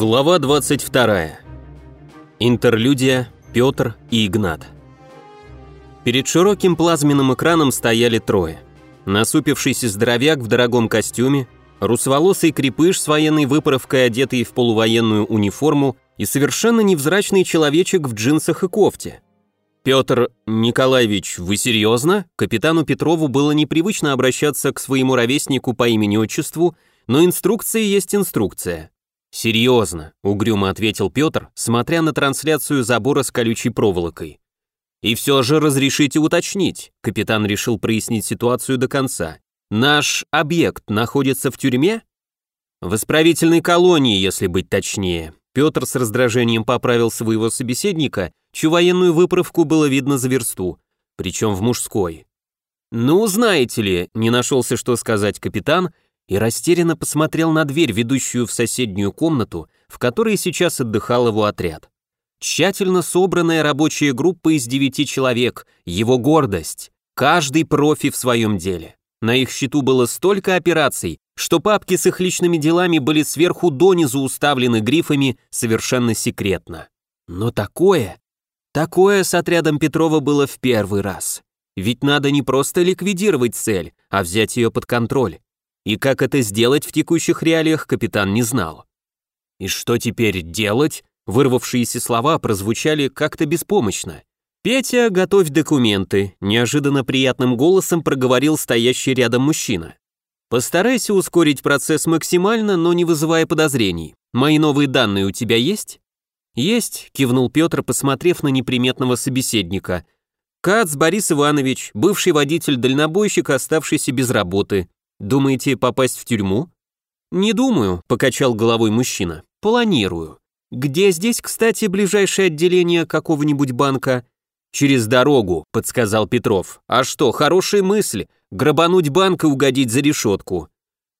Глава 22. Интерлюдия, Петр и Игнат. Перед широким плазменным экраном стояли трое. Насупившийся здоровяк в дорогом костюме, русоволосый крепыш с военной выправкой, одетый в полувоенную униформу, и совершенно невзрачный человечек в джинсах и кофте. «Петр Николаевич, вы серьезно?» Капитану Петрову было непривычно обращаться к своему ровеснику по имени-отчеству, но инструкция есть инструкция. «Серьезно», — угрюмо ответил Петр, смотря на трансляцию забора с колючей проволокой. «И все же разрешите уточнить», — капитан решил прояснить ситуацию до конца. «Наш объект находится в тюрьме?» «В исправительной колонии, если быть точнее». Петр с раздражением поправил своего собеседника, чью военную выправку было видно за версту, причем в мужской. «Ну, знаете ли», — не нашелся, что сказать капитан, — и растерянно посмотрел на дверь, ведущую в соседнюю комнату, в которой сейчас отдыхал его отряд. Тщательно собранная рабочая группа из девяти человек, его гордость, каждый профи в своем деле. На их счету было столько операций, что папки с их личными делами были сверху донизу уставлены грифами совершенно секретно. Но такое, такое с отрядом Петрова было в первый раз. Ведь надо не просто ликвидировать цель, а взять ее под контроль. И как это сделать в текущих реалиях, капитан не знал. И что теперь делать? Вырвавшиеся слова прозвучали как-то беспомощно. «Петя, готовь документы», – неожиданно приятным голосом проговорил стоящий рядом мужчина. «Постарайся ускорить процесс максимально, но не вызывая подозрений. Мои новые данные у тебя есть?» «Есть», – кивнул Петр, посмотрев на неприметного собеседника. «Кац Борис Иванович, бывший водитель-дальнобойщик, оставшийся без работы. Думаете попасть в тюрьму? Не думаю, покачал головой мужчина. Планирую. Где здесь, кстати, ближайшее отделение какого-нибудь банка? Через дорогу, подсказал Петров. А что, хорошая мысль, грабануть банк и угодить за решетку.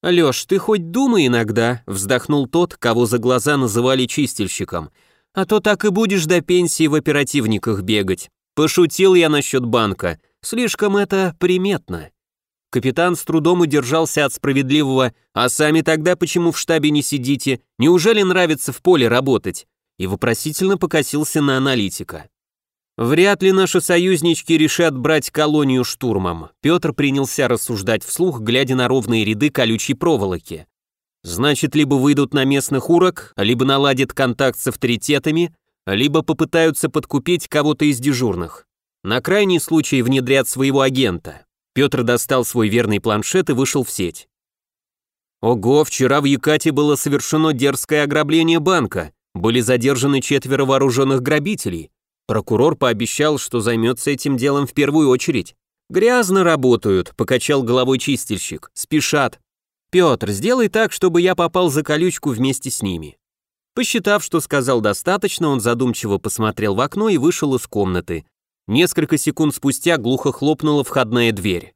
Лёш, ты хоть думай иногда, вздохнул тот, кого за глаза называли чистильщиком. А то так и будешь до пенсии в оперативниках бегать. Пошутил я насчет банка. Слишком это приметно. Капитан с трудом удержался от справедливого «А сами тогда почему в штабе не сидите? Неужели нравится в поле работать?» и вопросительно покосился на аналитика. Вряд ли наши союзнички решат брать колонию штурмом. Петр принялся рассуждать вслух, глядя на ровные ряды колючей проволоки. Значит, либо выйдут на местных урок, либо наладят контакт с авторитетами, либо попытаются подкупить кого-то из дежурных. На крайний случай внедрят своего агента. Петр достал свой верный планшет и вышел в сеть. Ого, вчера в Якате было совершено дерзкое ограбление банка. Были задержаны четверо вооруженных грабителей. Прокурор пообещал, что займется этим делом в первую очередь. «Грязно работают», — покачал головой чистильщик. «Спешат. Петр, сделай так, чтобы я попал за колючку вместе с ними». Посчитав, что сказал достаточно, он задумчиво посмотрел в окно и вышел из комнаты, Несколько секунд спустя глухо хлопнула входная дверь.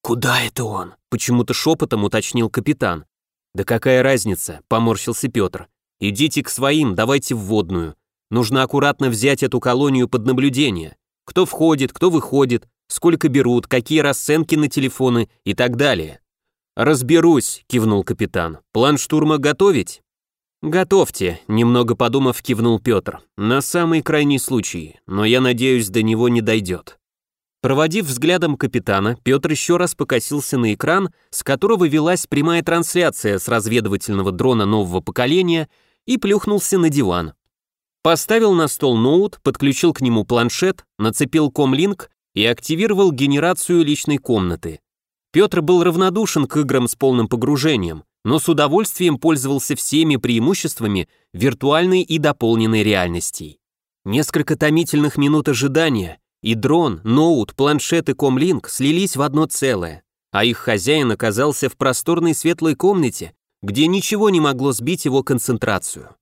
«Куда это он?» — почему-то шепотом уточнил капитан. «Да какая разница?» — поморщился Петр. «Идите к своим, давайте в водную. Нужно аккуратно взять эту колонию под наблюдение. Кто входит, кто выходит, сколько берут, какие расценки на телефоны и так далее». «Разберусь», — кивнул капитан. «План штурма готовить?» «Готовьте», — немного подумав, кивнул Петр. «На самый крайний случай, но я надеюсь, до него не дойдет». Проводив взглядом капитана, Петр еще раз покосился на экран, с которого велась прямая трансляция с разведывательного дрона нового поколения и плюхнулся на диван. Поставил на стол ноут, подключил к нему планшет, нацепил комлинк и активировал генерацию личной комнаты. Петр был равнодушен к играм с полным погружением, но с удовольствием пользовался всеми преимуществами виртуальной и дополненной реальностей. Несколько томительных минут ожидания, и дрон, ноут, планшет и комлинк слились в одно целое, а их хозяин оказался в просторной светлой комнате, где ничего не могло сбить его концентрацию.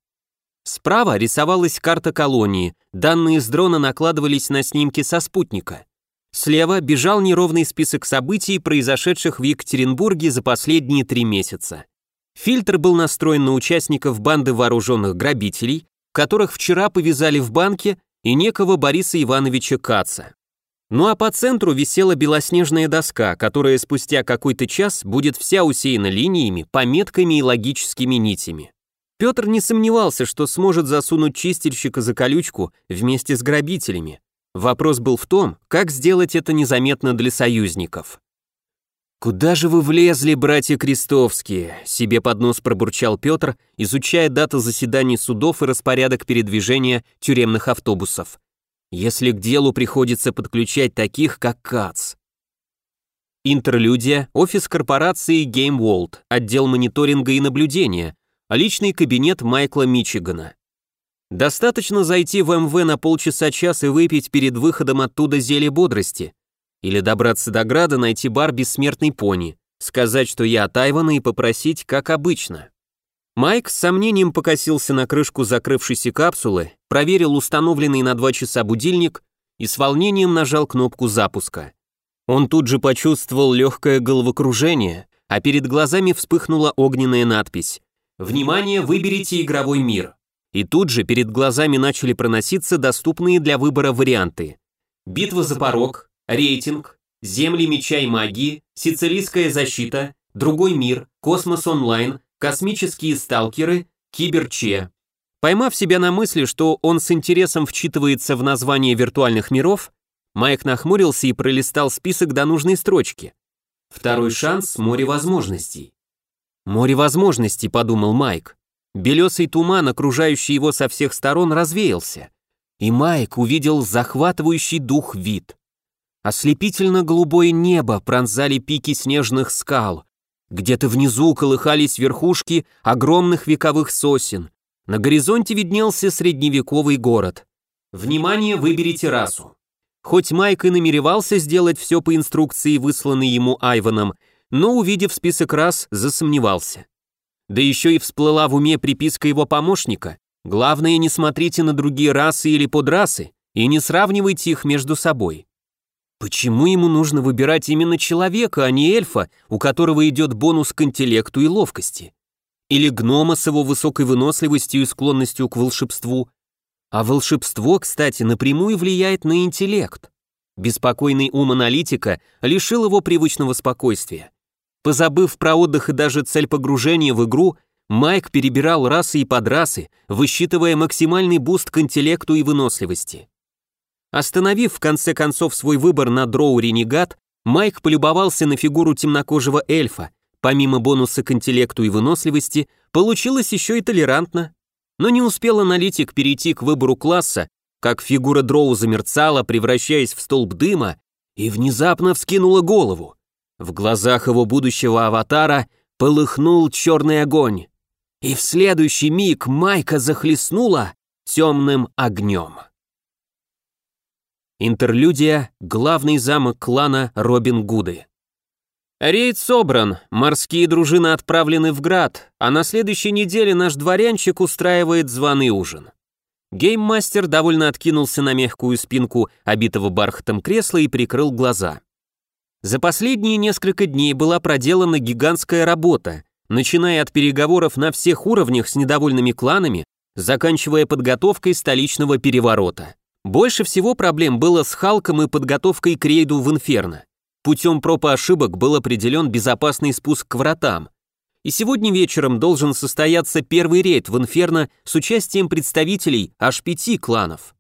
Справа рисовалась карта колонии, данные с дрона накладывались на снимки со спутника. Слева бежал неровный список событий, произошедших в Екатеринбурге за последние три месяца. Фильтр был настроен на участников банды вооруженных грабителей, которых вчера повязали в банке, и некого Бориса Ивановича Каца. Ну а по центру висела белоснежная доска, которая спустя какой-то час будет вся усеяна линиями, пометками и логическими нитями. Петр не сомневался, что сможет засунуть чистильщика за колючку вместе с грабителями. Вопрос был в том, как сделать это незаметно для союзников. «Куда же вы влезли, братья Крестовские?» себе под нос пробурчал Петр, изучая даты заседаний судов и распорядок передвижения тюремных автобусов. «Если к делу приходится подключать таких, как КАЦ». Интерлюдия, офис корпорации Game World, отдел мониторинга и наблюдения, личный кабинет Майкла Мичигана. Достаточно зайти в МВ на полчаса-час и выпить перед выходом оттуда зелье бодрости. Или добраться до Града, найти бар «Бессмертный пони», сказать, что я от Айвана и попросить, как обычно. Майк с сомнением покосился на крышку закрывшейся капсулы, проверил установленный на два часа будильник и с волнением нажал кнопку запуска. Он тут же почувствовал легкое головокружение, а перед глазами вспыхнула огненная надпись «Внимание, выберите игровой мир». И тут же перед глазами начали проноситься доступные для выбора варианты. Битва за порог, рейтинг, земли меча и магии, сицилийская защита, другой мир, космос онлайн, космические сталкеры, киберче. Поймав себя на мысли, что он с интересом вчитывается в название виртуальных миров, Майк нахмурился и пролистал список до нужной строчки. Второй шанс – море возможностей. «Море возможностей», — подумал Майк. Белесый туман, окружающий его со всех сторон, развеялся. И Майк увидел захватывающий дух вид. Ослепительно-голубое небо пронзали пики снежных скал. Где-то внизу колыхались верхушки огромных вековых сосен. На горизонте виднелся средневековый город. Внимание, выберите расу. Хоть Майк и намеревался сделать все по инструкции, высланной ему Айваном, но, увидев список раз, засомневался. Да еще и всплыла в уме приписка его помощника. Главное, не смотрите на другие расы или подрасы и не сравнивайте их между собой. Почему ему нужно выбирать именно человека, а не эльфа, у которого идет бонус к интеллекту и ловкости? Или гнома с его высокой выносливостью и склонностью к волшебству? А волшебство, кстати, напрямую влияет на интеллект. Беспокойный ум аналитика лишил его привычного спокойствия. Позабыв про отдых и даже цель погружения в игру, Майк перебирал расы и подрасы, высчитывая максимальный буст к интеллекту и выносливости. Остановив в конце концов свой выбор на дроу Ренегат, Майк полюбовался на фигуру темнокожего эльфа. Помимо бонуса к интеллекту и выносливости, получилось еще и толерантно. Но не успел аналитик перейти к выбору класса, как фигура дроу замерцала, превращаясь в столб дыма, и внезапно вскинула голову. В глазах его будущего аватара полыхнул черный огонь, и в следующий миг Майка захлестнула темным огнем. Интерлюдия «Главный замок клана Робин Гуды». Рейд собран, морские дружины отправлены в Град, а на следующей неделе наш дворянчик устраивает званый ужин. Гейммастер довольно откинулся на мягкую спинку обитого бархатом кресла и прикрыл глаза. За последние несколько дней была проделана гигантская работа, начиная от переговоров на всех уровнях с недовольными кланами, заканчивая подготовкой столичного переворота. Больше всего проблем было с Халком и подготовкой к рейду в Инферно. Путем проб и ошибок был определен безопасный спуск к вратам. И сегодня вечером должен состояться первый рейд в Инферно с участием представителей аж пяти кланов.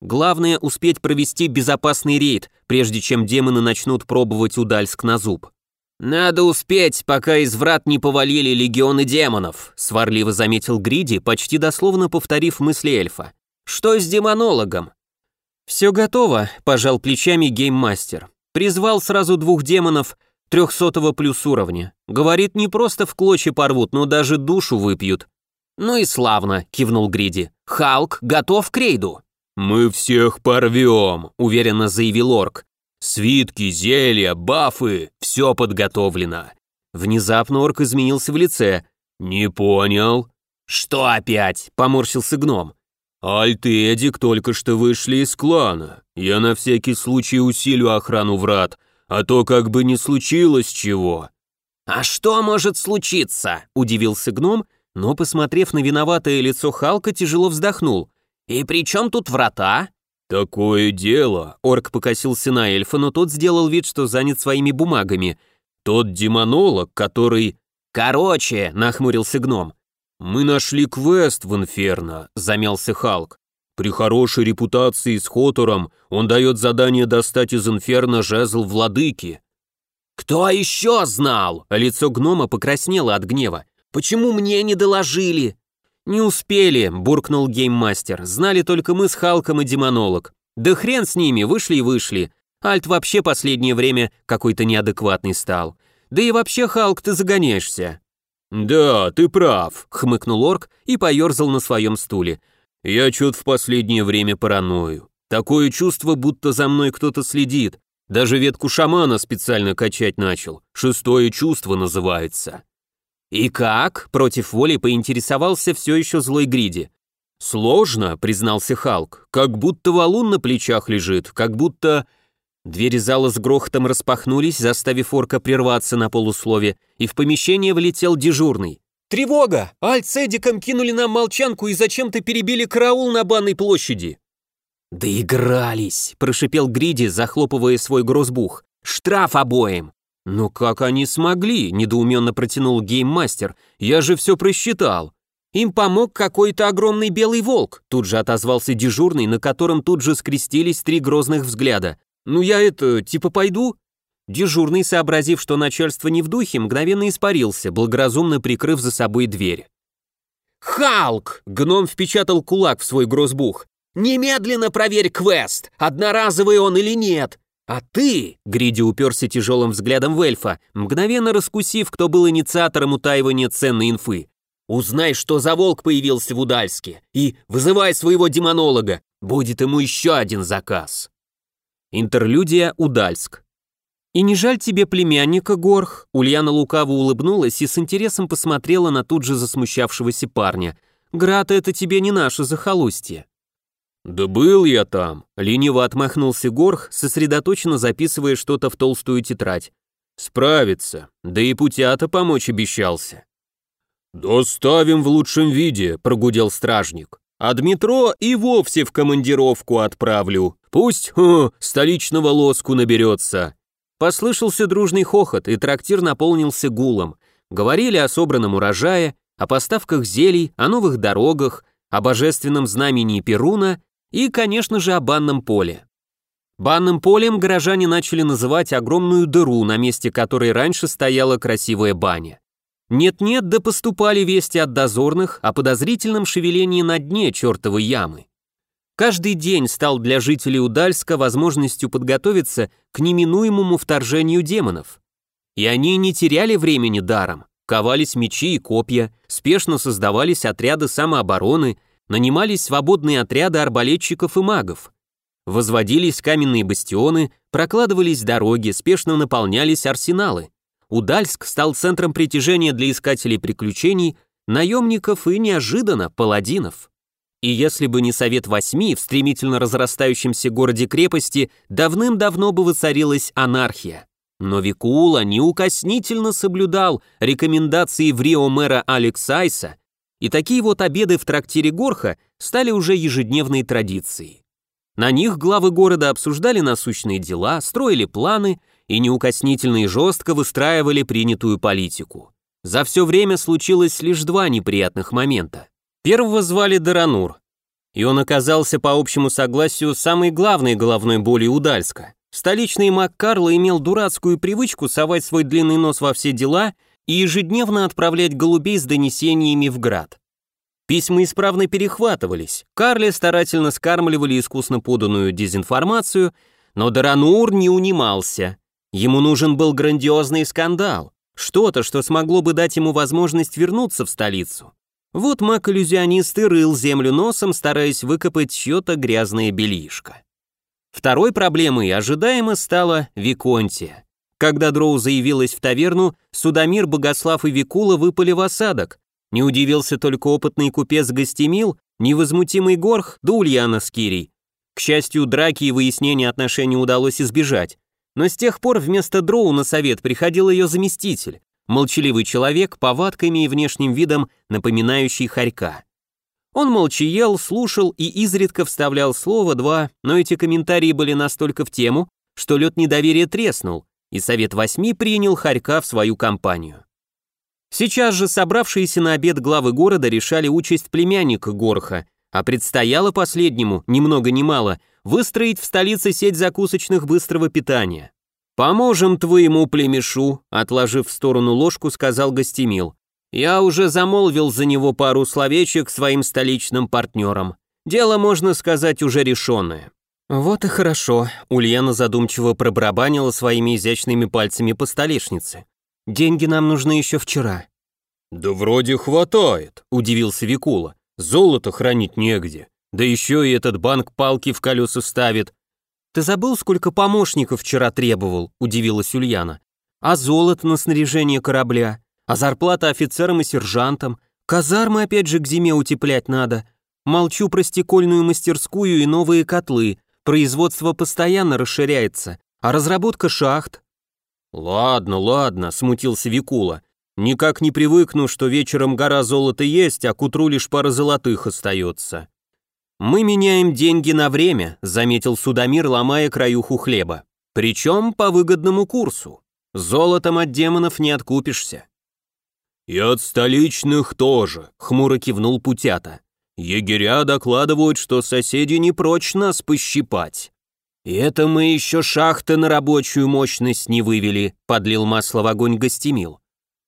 Главное успеть провести безопасный рейд, прежде чем демоны начнут пробовать Удальск на зуб. «Надо успеть, пока из врат не повалили легионы демонов», сварливо заметил Гриди, почти дословно повторив мысли эльфа. «Что с демонологом?» «Все готово», – пожал плечами гейммастер. Призвал сразу двух демонов трехсотого плюс уровня. Говорит, не просто в клочья порвут, но даже душу выпьют. «Ну и славно», – кивнул Гриди. «Халк готов к рейду». «Мы всех порвем», — уверенно заявил орк. «Свитки, зелья, бафы — все подготовлено». Внезапно орк изменился в лице. «Не понял». «Что опять?» — поморщился гном. «Альт и Эдик только что вышли из клана. Я на всякий случай усилю охрану врат, а то как бы не случилось чего». «А что может случиться?» — удивился гном, но, посмотрев на виноватое лицо Халка, тяжело вздохнул. «И при чем тут врата?» «Такое дело», — орк покосился на эльфа, но тот сделал вид, что занят своими бумагами. «Тот демонолог, который...» «Короче», — нахмурился гном, «Мы нашли квест в Инферно», — замялся Халк. «При хорошей репутации с Хотором он дает задание достать из Инферно жезл владыки». «Кто еще знал?» Лицо гнома покраснело от гнева. «Почему мне не доложили?» «Не успели», — буркнул гейммастер. «Знали только мы с Халком и демонолог. Да хрен с ними, вышли и вышли. Альт вообще последнее время какой-то неадекватный стал. Да и вообще, Халк, ты загоняешься». «Да, ты прав», — хмыкнул орк и поерзал на своем стуле. «Я чё-то в последнее время параною. Такое чувство, будто за мной кто-то следит. Даже ветку шамана специально качать начал. Шестое чувство называется». «И как?» — против воли поинтересовался все еще злой Гриди. «Сложно», — признался Халк. «Как будто валун на плечах лежит, как будто...» Двери зала с грохотом распахнулись, заставив орка прерваться на полуслове, и в помещение влетел дежурный. «Тревога! Альт с Эдиком кинули нам молчанку и зачем-то перебили караул на банной площади!» «Доигрались!» – прошипел Гриди, захлопывая свой грозбух. «Штраф обоим!» «Но как они смогли?» – недоуменно протянул гейммастер. «Я же все просчитал!» «Им помог какой-то огромный белый волк», тут же отозвался дежурный, на котором тут же скрестились три грозных взгляда. «Ну я это, типа пойду?» Дежурный, сообразив, что начальство не в духе, мгновенно испарился, благоразумно прикрыв за собой дверь. «Халк!» — гном впечатал кулак в свой грозбух. «Немедленно проверь квест, одноразовый он или нет!» «А ты», — Гриди уперся тяжелым взглядом в эльфа, мгновенно раскусив, кто был инициатором утаивания ценной инфы, «узнай, что за волк появился в Удальске, и вызывай своего демонолога, будет ему еще один заказ». Интерлюдия Удальск. «И не жаль тебе племянника, Горх?» Ульяна лукаво улыбнулась и с интересом посмотрела на тут же засмущавшегося парня. «Град, это тебе не наше захолустье». «Да был я там», — лениво отмахнулся Горх, сосредоточенно записывая что-то в толстую тетрадь. «Справится, да и путята помочь обещался». «Доставим в лучшем виде», — прогудел стражник. «А Дмитро и вовсе в командировку отправлю. Пусть хм, столичного лоску наберется». Послышался дружный хохот, и трактир наполнился гулом. Говорили о собранном урожае, о поставках зелий, о новых дорогах, о божественном знамени Перуна и, конечно же, о банном поле. Банным полем горожане начали называть огромную дыру, на месте которой раньше стояла красивая баня. Нет-нет, да поступали вести от дозорных о подозрительном шевелении на дне чертовой ямы. Каждый день стал для жителей Удальска возможностью подготовиться к неминуемому вторжению демонов. И они не теряли времени даром. Ковались мечи и копья, спешно создавались отряды самообороны, нанимались свободные отряды арбалетчиков и магов. Возводились каменные бастионы, прокладывались дороги, спешно наполнялись арсеналы. Удальск стал центром притяжения для искателей приключений, наемников и, неожиданно, паладинов. И если бы не Совет Восьми в стремительно разрастающемся городе-крепости, давным-давно бы воцарилась анархия. Но Викуула неукоснительно соблюдал рекомендации в Рио мэра Алекс Айса, и такие вот обеды в трактире Горха стали уже ежедневной традицией. На них главы города обсуждали насущные дела, строили планы и неукоснительно и жестко выстраивали принятую политику. За все время случилось лишь два неприятных момента. Первого звали Даранур, и он оказался по общему согласию самой главной головной болью Удальска. Столичный маг Карло имел дурацкую привычку совать свой длинный нос во все дела и ежедневно отправлять голубей с донесениями в град. Письма исправно перехватывались, Карле старательно скармливали искусно поданную дезинформацию, но Даранур не унимался. Ему нужен был грандиозный скандал, что-то, что смогло бы дать ему возможность вернуться в столицу. Вот маг-иллюзионист и рыл землю носом, стараясь выкопать чье-то грязное бельишко. Второй проблемой ожидаемо стала Виконтия. Когда Дроу заявилась в таверну, Судомир, Богослав и Викула выпали в осадок. Не удивился только опытный купец Гостемил, невозмутимый Горх да Ульяна с. К счастью, драки и выяснения отношений удалось избежать. Но с тех пор вместо Дроу на совет приходил ее заместитель, Молчаливый человек, повадками и внешним видом, напоминающий хорька. Он молча ел, слушал и изредка вставлял слово-два, но эти комментарии были настолько в тему, что лед недоверия треснул, и Совет Восьми принял хорька в свою компанию. Сейчас же собравшиеся на обед главы города решали участь племянника Горха, а предстояло последнему, ни много ни мало, выстроить в столице сеть закусочных быстрого питания. «Поможем твоему племешу», — отложив в сторону ложку, сказал Гостемил. «Я уже замолвил за него пару словечек своим столичным партнерам. Дело, можно сказать, уже решенное». «Вот и хорошо», — Ульяна задумчиво пробарабанила своими изящными пальцами по столешнице. Деньги нам нужны еще вчера». «Да вроде хватает», — удивился Викула. «Золото хранить негде. Да еще и этот банк палки в колеса ставит». «Ты забыл, сколько помощников вчера требовал?» — удивилась Ульяна. «А золото на снаряжение корабля? А зарплата офицерам и сержантам? Казармы опять же к зиме утеплять надо. Молчу про стекольную мастерскую и новые котлы. Производство постоянно расширяется. А разработка шахт? «Ладно, ладно», — смутился Викула. «Никак не привыкну, что вечером гора золота есть, а к утру лишь пара золотых остается». «Мы меняем деньги на время», — заметил Судомир, ломая краюху хлеба. «Причем по выгодному курсу. Золотом от демонов не откупишься». «И от столичных тоже», — хмуро кивнул Путята. «Егеря докладывают, что соседи не прочь нас пощипать». «И это мы еще шахты на рабочую мощность не вывели», — подлил масло в огонь гостемил.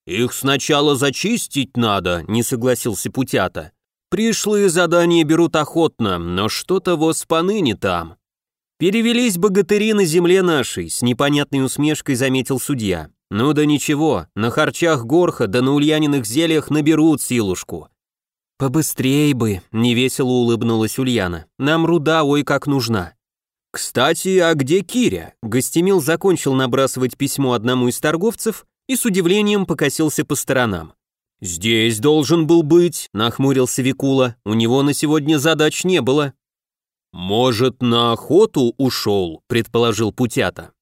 «Их сначала зачистить надо», — не согласился Путята. «Пришлые задания берут охотно, но что-то воз поныне там». «Перевелись богатыри на земле нашей», — с непонятной усмешкой заметил судья. «Ну да ничего, на харчах горха да на ульяниных зельях наберут силушку». «Побыстрей бы», — невесело улыбнулась Ульяна. «Нам руда ой как нужна». «Кстати, а где Киря?» Гостемил закончил набрасывать письмо одному из торговцев и с удивлением покосился по сторонам. «Здесь должен был быть», — нахмурился Викула, «у него на сегодня задач не было». «Может, на охоту ушел», — предположил Путята.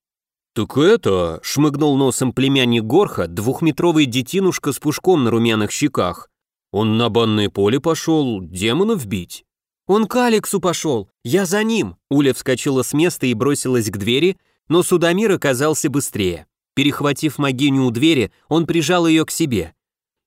«Так это...» — шмыгнул носом племянник Горха, двухметровый детинушка с пушком на румяных щеках. «Он на банное поле пошел демонов бить». «Он к Алексу пошел! Я за ним!» Уля вскочила с места и бросилась к двери, но Судомир оказался быстрее. Перехватив могиню у двери, он прижал ее к себе.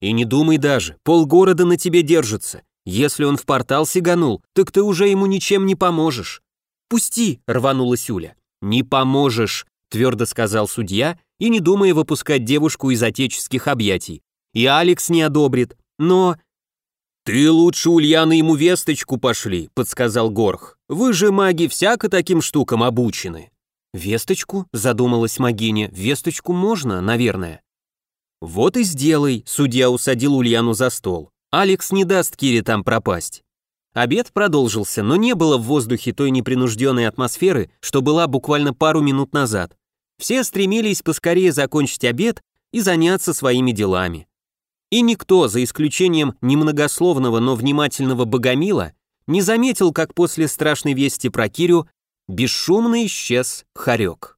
«И не думай даже, полгорода на тебе держится. Если он в портал сиганул, так ты уже ему ничем не поможешь». «Пусти!» — рванулась Уля. «Не поможешь», — твердо сказал судья, и не думая выпускать девушку из отеческих объятий. «И Алекс не одобрит, но...» «Ты лучше Ульяна ему весточку пошли», — подсказал Горх. «Вы же, маги, всяко таким штукам обучены». «Весточку?» — задумалась магиня. «Весточку можно, наверное». «Вот и сделай», — судья усадил Ульяну за стол. «Алекс не даст Кире там пропасть». Обед продолжился, но не было в воздухе той непринужденной атмосферы, что была буквально пару минут назад. Все стремились поскорее закончить обед и заняться своими делами. И никто, за исключением немногословного, но внимательного Богомила, не заметил, как после страшной вести про Кирю бесшумно исчез Харек.